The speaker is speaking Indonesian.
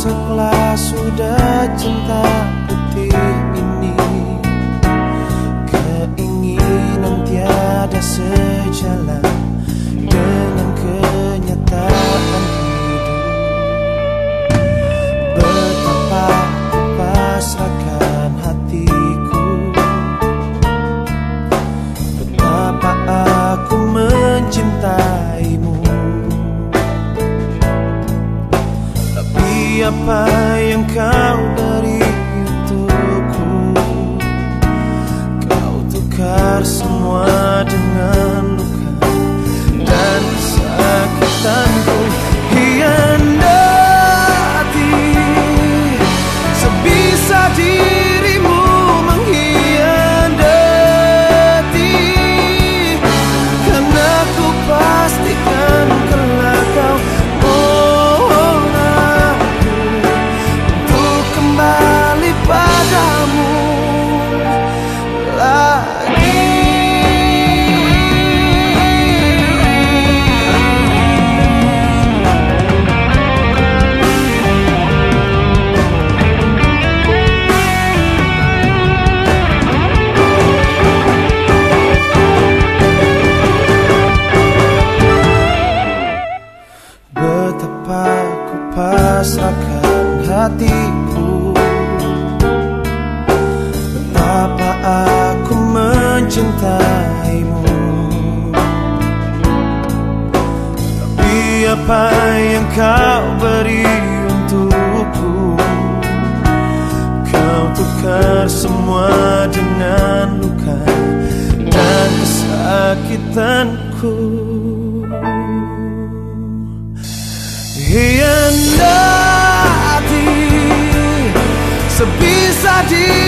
Setelah sudah cinta. yang kau beri untukku. Kau tukar semua dengan luka. hatiku. Betapa aku mencintaimu? Tapi apa yang kau beri untukku? Kau tukar semua dengan luka dan kesakitanku. 地